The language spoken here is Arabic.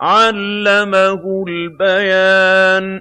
عَلَّمَهُ الْبَيَانَ